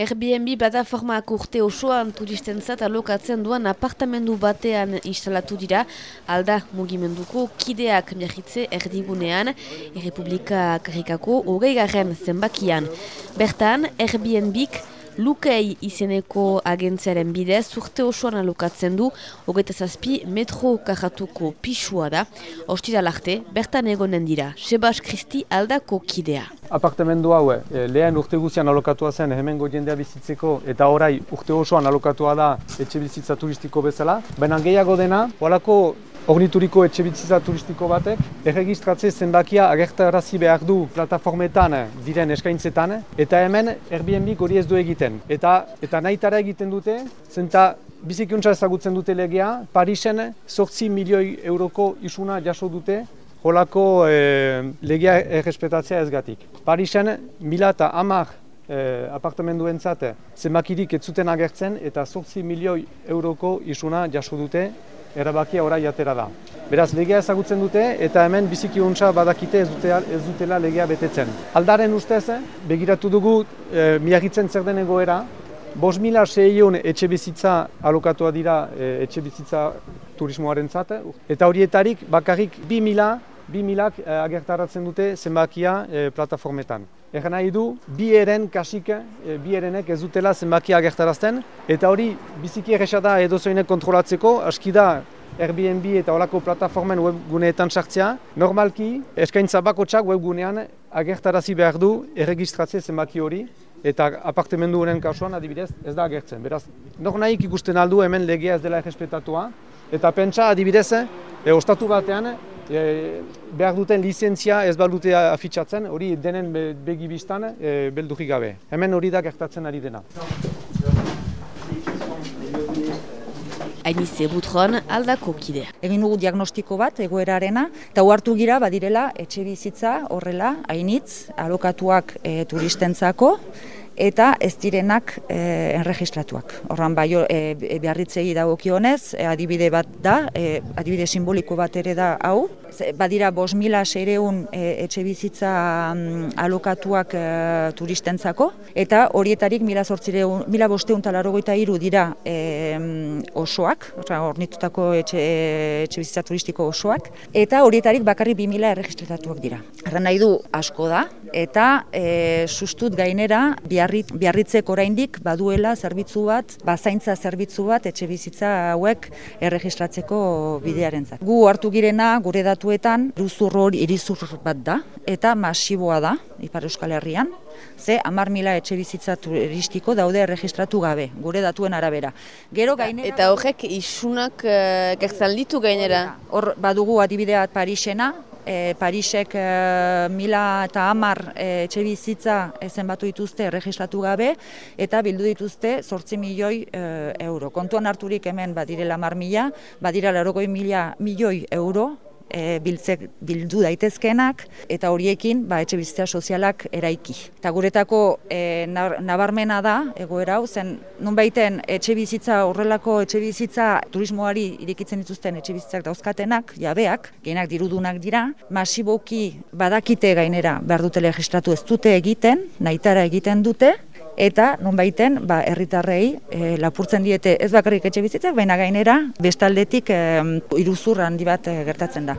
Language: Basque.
Airbnb plataformak urte osoan turistentzat alokatzen duan apartamendu batean instalatu dira, alda mugimenduko kideak miagitze erdigunean, Errepublika Karikako hogei garen zenbakian. Bertan, Airbnbik Lukei izeneko agentziaren bidez urte osoan alokatzen du hogeita zazpi metro kajatuko pisua da, ostira larte, bertan egonen dira, Sebas Kristi aldako kidea apartamendu hau e, lehen urte guzian alokatua zen hemengo jendea bizitzeko eta orai urte osoan alokatua da etxe bizitza turistiko bezala. Baina gehiago dena, holako ornituriko etxe bizitza turistiko batek, erregistratze zenbakia agertarazi behar du plataformetan diren eskaintzetan, eta hemen Airbnb hori ez du egiten. Eta, eta nahitara egiten dute, zenta bizikiuntza ezagutzen dute legea, Parisen sortzi milioi euroko isuna jaso dute, holako e, legia errespetatzea ez gatik. Parisen, mila eta hamar e, apartamendu entzate zenbakirik ez zuten agertzen eta sortzi milioi euroko isuna jaso dute erabakia orai atera da. Beraz, legea ezagutzen dute eta hemen biziki hontza badakite ez, dute, ez dutela legea betetzen. Aldaren ustez, begiratu dugu e, miagitzen zer den egoera, Bos mila seion etxe bizitza alokatua dira e, etxe bizitza turismoaren zate, eta horietarik bakarrik bi mila bi milak eh, agertaratzen dute zenbakia eh, plataformetan. Egan nahi du, bi eren kasik, eh, bi erenek ez dutela zenbakia agertarazten, eta hori biziki erresa da edo kontrolatzeko, aski da Airbnb eta olako plataformen webguneetan sartzea. Normalki, eskaintza bakotsak webgunean agertarazi behar du erregistratze zenbaki hori, eta apartemendu honen kasuan adibidez ez da agertzen. Beraz, nor nahi ikusten aldu hemen legea ez dela errespetatua, eta pentsa adibidez, e, ostatu batean, e, behar duten lizentzia ez balute afitxatzen, hori denen begi biztan e, beldurri gabe. Hemen hori da gertatzen ari dena. Ainize Butron aldako kidea. Egin dugu diagnostiko bat egoerarena, eta huartu gira badirela etxe bizitza horrela, hainitz, alokatuak e, turistentzako, eta ez direnak e, enregistratuak. Horran bai, e, beharritzei dagokionez, e, adibide bat da, e, adibide simboliko bat ere da hau. Badira bos mila seireun e, etxe bizitza mm, alokatuak e, turistentzako, eta horietarik mila, mila bosteun talarrogoita iru dira e, osoak, ornitutako etxe, etxe bizitza turistiko osoak, eta horietarik bakarrik bi mila erregistratatuak dira. Arra nahi du asko da, eta e, sustut gainera, biarrit, biarritzek oraindik baduela zerbitzu bat, bazaintza zerbitzu bat etxe bizitza hauek erregistratzeko bidearentzat. Gu hartu girena gure datuetan iruzur hori irizur bat da eta masiboa da Ipar Euskal Herrian. Ze hamar mila etxe bizitza turistiko daude erregistratu gabe, gure datuen arabera. Gero gainera... Eta horrek isunak uh, gertzan ditu gainera? Hor badugu adibidea Parisena, e, Parisek e, mila eta hamar e, etxe bizitza ezen batu dituzte registratu gabe eta bildu dituzte sortzi milioi e, euro. Kontuan harturik hemen badirela mar mila, badira larogoi mila milioi euro e, biltzek bildu daitezkenak eta horiekin ba, etxe bizitza sozialak eraiki. Eta guretako e, nabarmena da egoera hau zen nunbaiten etxe bizitza horrelako etxe bizitza turismoari irikitzen dituzten etxe bizitzak dauzkatenak, jabeak, gehienak dirudunak dira, masiboki badakite gainera behar dute legistratu ez dute egiten, nahitara egiten dute, eta nonbaiten ba herritarrei e, lapurtzen diete ez bakarrik etxe bizitzak baina gainera bestaldetik e, iruzur handi bat e, gertatzen da